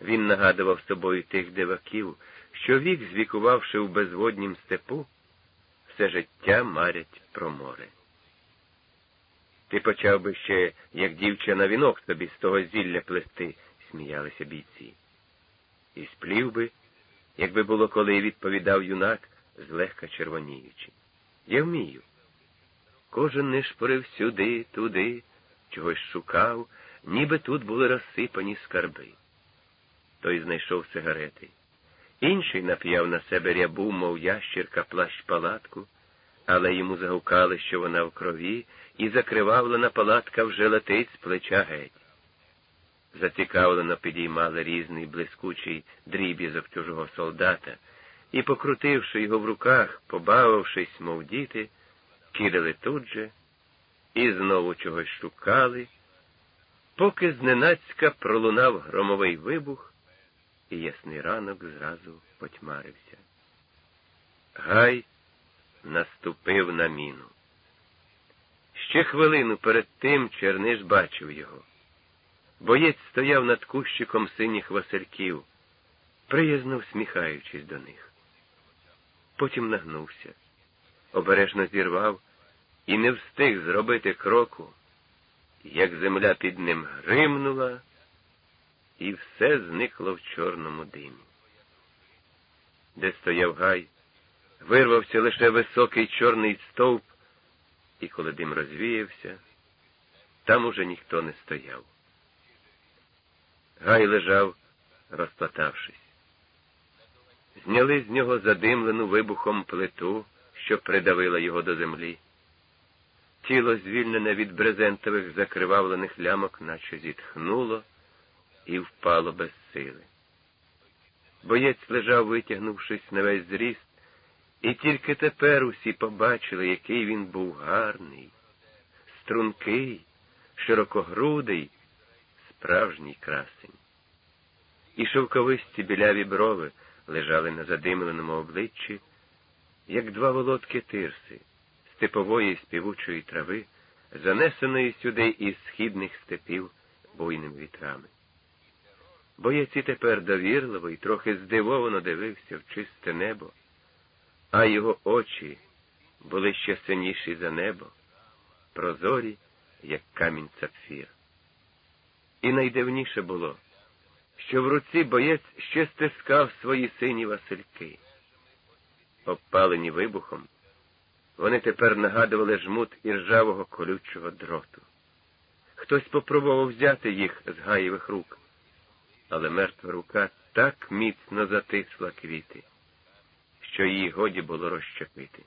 Він нагадував собою тих диваків, що вік, звікувавши у безводнім степу, все життя марять про море. Ти почав би ще, як дівчина вінок тобі з того зілля плести, сміялися бійці. І сплів би, якби було коли відповідав юнак, злегка червоніючи. Я вмію. Кожен не шпорив сюди, туди, чогось шукав, ніби тут були розсипані скарби. Той знайшов сигарети. Інший нап'яв на себе рябу, мов ящірка, плащ палатку, але йому загукали, що вона в крові, і закривавлена палатка вже летить з плеча геть. Зацікавлено підіймали різний блискучий дріб'язок чужого солдата і, покрутивши його в руках, побавившись, мов діти, кидали тут же і знову чогось шукали, поки зненацька пролунав громовий вибух, і ясний ранок зразу потьмарився. Гай наступив на міну. Ще хвилину перед тим Черниш бачив його. Боєць стояв над кущиком синіх васильків, приязно всміхаючись до них. Потім нагнувся, обережно зірвав і не встиг зробити кроку, як земля під ним гримнула, і все зникло в чорному димі. Де стояв гай, вирвався лише високий чорний стовп, і коли дим розвіявся, там уже ніхто не стояв. Гай лежав, розплатавшись. Зняли з нього задимлену вибухом плиту, що придавила його до землі. Тіло, звільнене від брезентових закривавлених лямок, наче зітхнуло і впало без сили. Боєць лежав, витягнувшись на весь зріст, і тільки тепер усі побачили, який він був гарний, стрункий, широкогрудий, справжній красень. І шовковисті біляві брови лежали на задимленому обличчі, як два володки тирси, степової співучої трави, занесеної сюди із східних степів буйними вітрами. Боєць і тепер довірливо і трохи здивовано дивився в чисте небо, а його очі були ще синіші за небо, прозорі, як камінь сапфір. І найдивніше було, що в руці боєць ще стискав свої сині васильки. Обпалені вибухом, вони тепер нагадували жмут іржавого колючого дроту. Хтось попробував взяти їх з гаєвих рук, але мертва рука так міцно затисла квіти, що її годі було розщепити.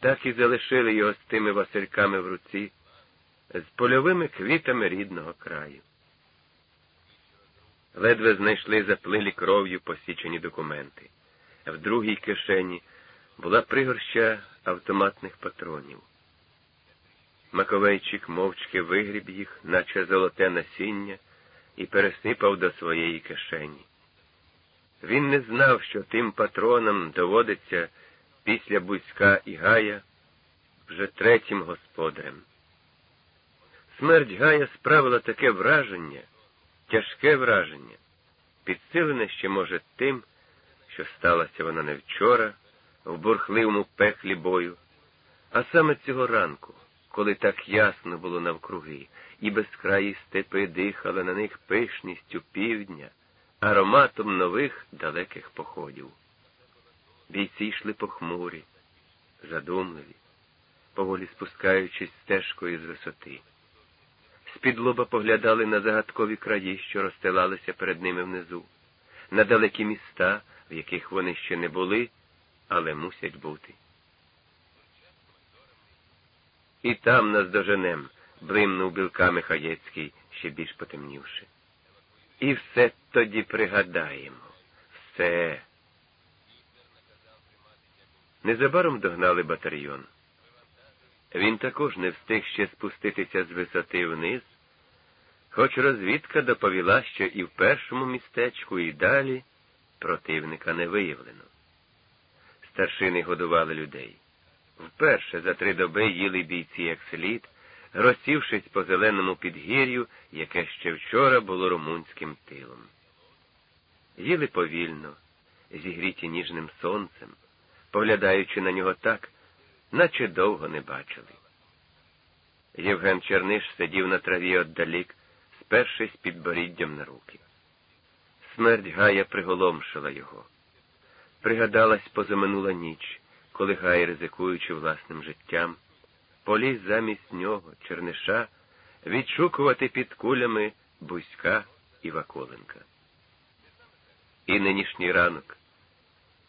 Так і залишили його з тими васильками в руці з польовими квітами рідного краю. Ледве знайшли заплилі кров'ю посічені документи. В другій кишені була пригорща автоматних патронів. Маковейчик мовчки вигріб їх, наче золоте насіння, і пересипав до своєї кишені. Він не знав, що тим патронам доводиться після Бузька і Гая вже третім господарем. Смерть Гая справила таке враження, тяжке враження, підсилене ще, може, тим, що сталася вона не вчора, в бурхливому пеклі бою, а саме цього ранку, коли так ясно було навкруги, і безкраї степи дихали на них пишністю півдня, ароматом нових далеких походів. Бійці йшли похмурі, задумливі, поволі спускаючись стежкою з висоти. З-під лоба поглядали на загадкові краї, що розстилалися перед ними внизу, на далекі міста, в яких вони ще не були, але мусять бути. І там нас доженем, блимнув білками Хаєцький, ще більш потемнівши. І все тоді пригадаємо. Все. Незабаром догнали батальйон. Він також не встиг ще спуститися з висоти вниз, хоч розвідка доповіла, що і в першому містечку, і далі противника не виявлено. Старшини годували людей. Вперше за три доби їли бійці як слід, розсівшись по зеленому підгір'ю, яке ще вчора було румунським тилом. їли повільно, зігріті ніжним сонцем, поглядаючи на нього так, наче довго не бачили. Євген Черниш сидів на траві отдалік, спершись під боріддям на руки. Смерть Гая приголомшила його. Пригадалась позаминула ніч, коли Гай, ризикуючи власним життям, поліз замість нього, Черниша, відшукувати під кулями Бузька і Ваколенка. І нинішній ранок,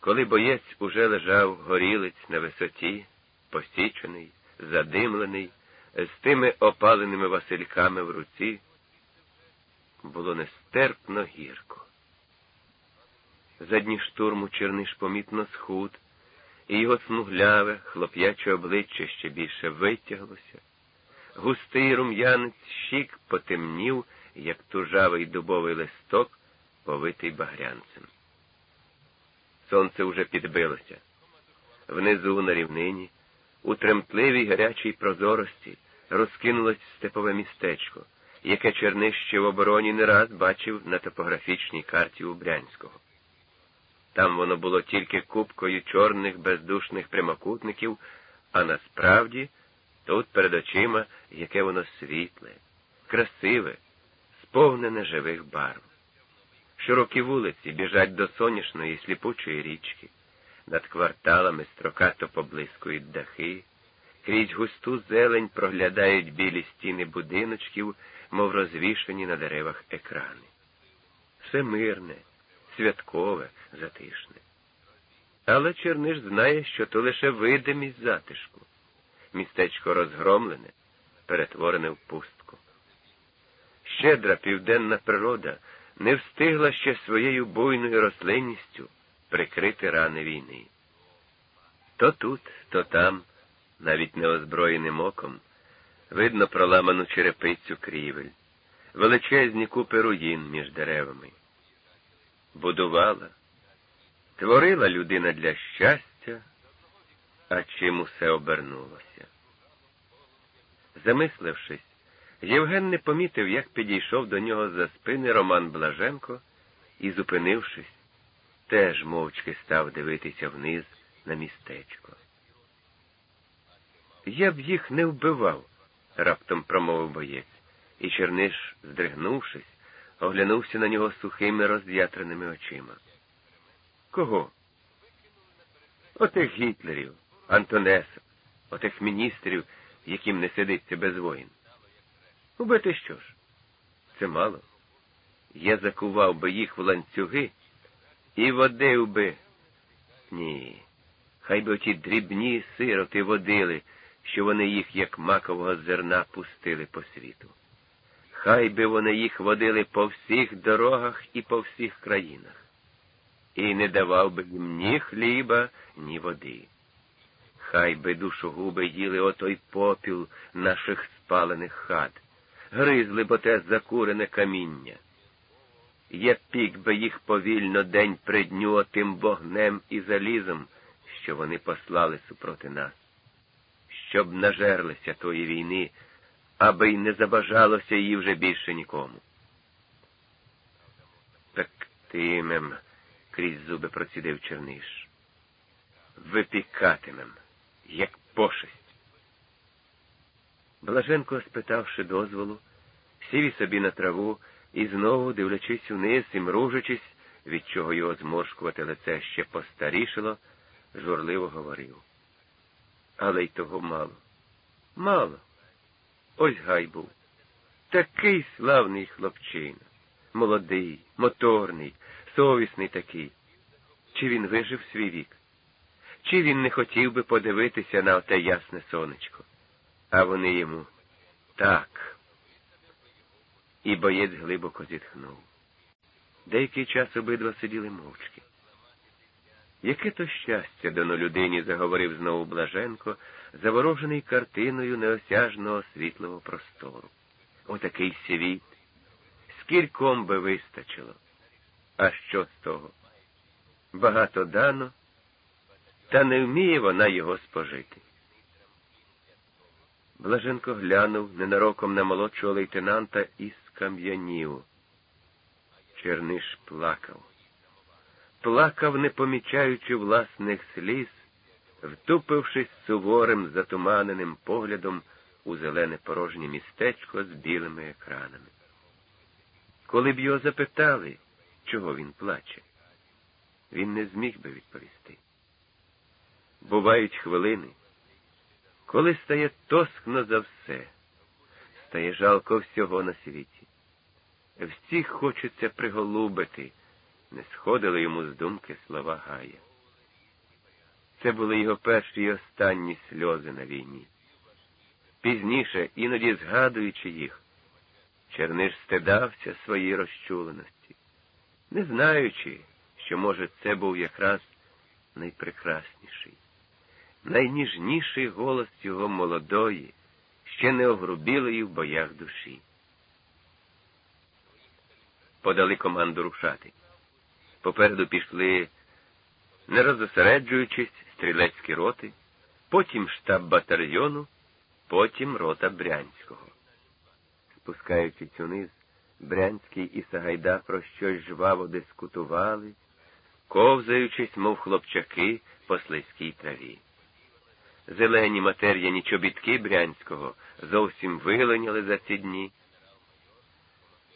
коли боєць уже лежав горілиць на висоті, посічений, задимлений, з тими опаленими васильками в руці, було нестерпно гірко. За дні штурму Черниш помітно схуд, і його смугляве, хлоп'яче обличчя ще більше витяглося. Густий рум'янець щік потемнів, як тужавий дубовий листок, повитий багрянцем. Сонце уже підбилося. Внизу на рівнині, у тремтливій гарячій прозорості, розкинулось степове містечко, яке Чернище в обороні не раз бачив на топографічній карті Убрянського. Там воно було тільки купкою чорних бездушних прямокутників, а насправді тут перед очима яке воно світле, красиве, сповнене живих барв. Широкі вулиці біжать до соняшної сліпучої річки, над кварталами строкато поблискують дахи, крізь густу зелень проглядають білі стіни будиночків, мов розвішені на деревах екрани. Все мирне, святкове, затишне. Але Черниш знає, що то лише видимість затишку. Містечко розгромлене, перетворене в пустку. Щедра південна природа не встигла ще своєю буйною рослинністю прикрити рани війни. То тут, то там, навіть неозброєним оком, видно проламану черепицю крівель, величезні купи руїн між деревами. Будувала, творила людина для щастя, а чим усе обернулося. Замислившись, Євген не помітив, як підійшов до нього за спини Роман Блаженко і, зупинившись, теж мовчки став дивитися вниз на містечко. Я б їх не вбивав, раптом промовив боєць, і Черниш, здригнувшись, оглянувся на нього сухими роз'ятреними очима. Кого? Отих гітлерів, Антонесок, отих міністрів, яким не сидиться без воїн. Убити що ж? Це мало. Я закував би їх в ланцюги і водив би. Ні, хай би оті дрібні сироти водили, що вони їх, як макового зерна, пустили по світу. Хай би вони їх водили по всіх дорогах і по всіх країнах, і не давав би їм ні хліба, ні води. Хай би душогуби їли отой попіл наших спалених хат гризли б оте закурене каміння. Я пік би їх повільно день при дню отим вогнем і залізом, що вони послали супроти нас, щоб нажерлися тої війни, аби й не забажалося її вже більше нікому. Пектимем, крізь зуби процідив Черниш. Випікатимем, як пошесть. Блаженко, спитавши дозволу, сів і собі на траву і знову, дивлячись вниз і мружачись, від чого його зморшкувати лице ще постарішило, журливо говорив. Але й того мало. Мало. Ось гай був. Такий славний хлопчина, молодий, моторний, совісний такий. Чи він вижив свій вік? Чи він не хотів би подивитися на оте ясне сонечко? А вони йому так. І боєць глибоко зітхнув. Деякий час обидва сиділи мовчки. Яке то щастя дано людині, заговорив знову Блаженко, заворожений картиною неосяжного світлого простору. Отакий світ. Скільком би вистачило. А що з того? Багато дано, та не вміє вона його спожити. Блаженко глянув ненароком на молодшого лейтенанта і скам'янів. Черниш плакав, плакав, не помічаючи власних сліз, втупившись суворим, затуманеним поглядом у зелене порожнє містечко з білими екранами. Коли б його запитали, чого він плаче, він не зміг би відповісти. Бувають хвилини, коли стає тоскно за все, стає жалко всього на світі. Всіх хочеться приголубити, не сходили йому з думки слова Гая. Це були його перші й останні сльози на війні. Пізніше, іноді згадуючи їх, Черниш стидався своїй розчуленості, не знаючи, що, може, це був якраз найпрекрасніший, найніжніший голос його молодої, ще не огрубілої в боях душі. Подали команду рушати. Попереду пішли, не розосереджуючись, стрілецькі роти, потім штаб батальйону, потім рота Брянського. Спускаючись униз, Брянський і Сагайда про щось жваво дискутували, ковзаючись, мов хлопчаки по слизькій траві. Зелені матер'яні чобітки Брянського зовсім виленяли за ці дні.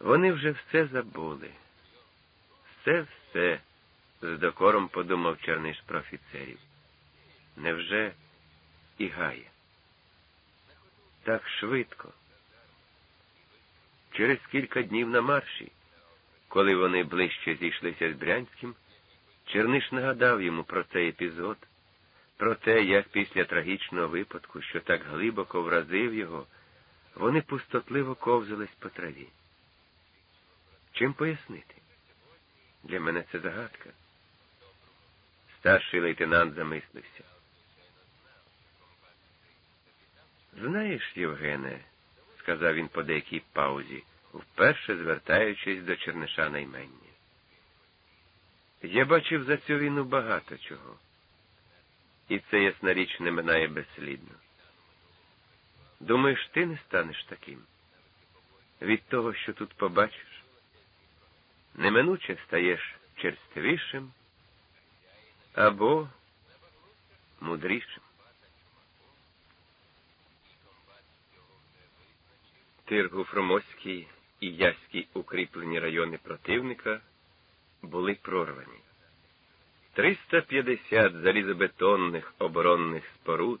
Вони вже все забули. Все, все, з докором подумав Черниш про офіцерів. Невже і гає? Так швидко. Через кілька днів на марші, коли вони ближче зійшлися з Брянським, Черниш нагадав йому про цей епізод, про те, як після трагічного випадку, що так глибоко вразив його, вони пустотливо ковзались по траві. Чим пояснити? Для мене це загадка. Старший лейтенант замислився. Знаєш, Євгене, сказав він по деякій паузі, вперше звертаючись до Черниша наймення. Я бачив за цю війну багато чого, і це ясна річ не минає безслідно. Думаєш, ти не станеш таким? Від того, що тут побачиш, неминуче стаєш черствішим або мудрішим. Тиргу-Фромоський і Яський укріплені райони противника були прорвані. 350 залізобетонних оборонних споруд,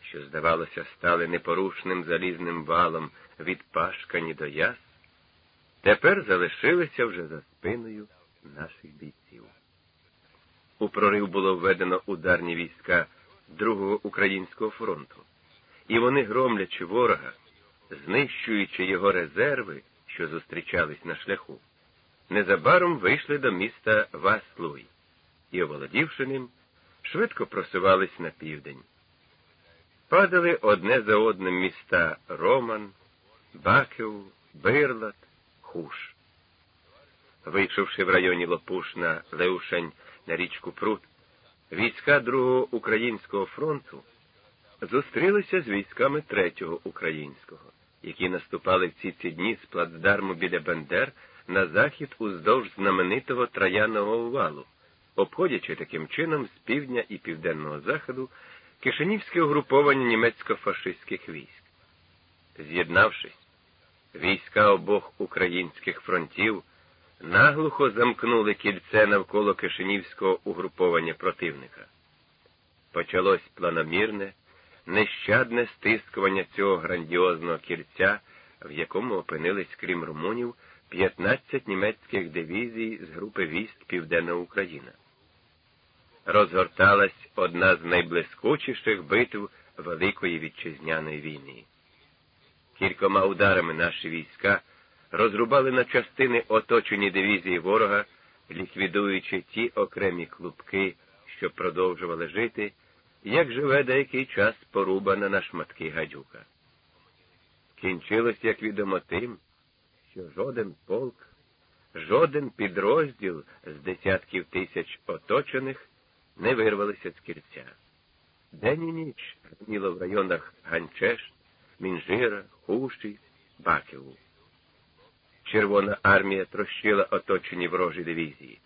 що, здавалося, стали непорушним залізним валом від Пашкані до Яс, тепер залишилися вже за спиною наших бійців. У прорив було введено ударні війська Другого Українського фронту, і вони, громлячи ворога, знищуючи його резерви, що зустрічались на шляху, незабаром вийшли до міста Васлуй і, оволодівши ним, швидко просувались на південь. Падали одне за одним міста Роман, Баків, Бирлат, Хуш. Вийшовши в районі Лопуш на Леушень на річку Прут, війська Другого Українського фронту зустрілися з військами Третього Українського які наступали в ці дні з плацдарму біля Бендер на захід уздовж знаменитого Трояного валу, обходячи таким чином з півдня і південного заходу кишинівське угруповання німецько-фашистських військ. З'єднавшись, війська обох українських фронтів наглухо замкнули кільце навколо кишинівського угруповання противника. Почалось планомірне нещадне стискування цього грандіозного кільця, в якому опинились, крім румунів, 15 німецьких дивізій з групи військ Південна Україна. Розгорталась одна з найблискучіших битв Великої Вітчизняної війни. Кількома ударами наші війська розрубали на частини оточені дивізії ворога, ліквідуючи ті окремі клубки, що продовжували жити як живе деякий час порубана на шматки гадюка. Кінчилось, як відомо, тим, що жоден полк, жоден підрозділ з десятків тисяч оточених не вирвалися з кільця. День і ніч гніло в районах Ганчеш, Мінжира, Хуші, Баківу. Червона армія трощила оточені ворожі дивізії.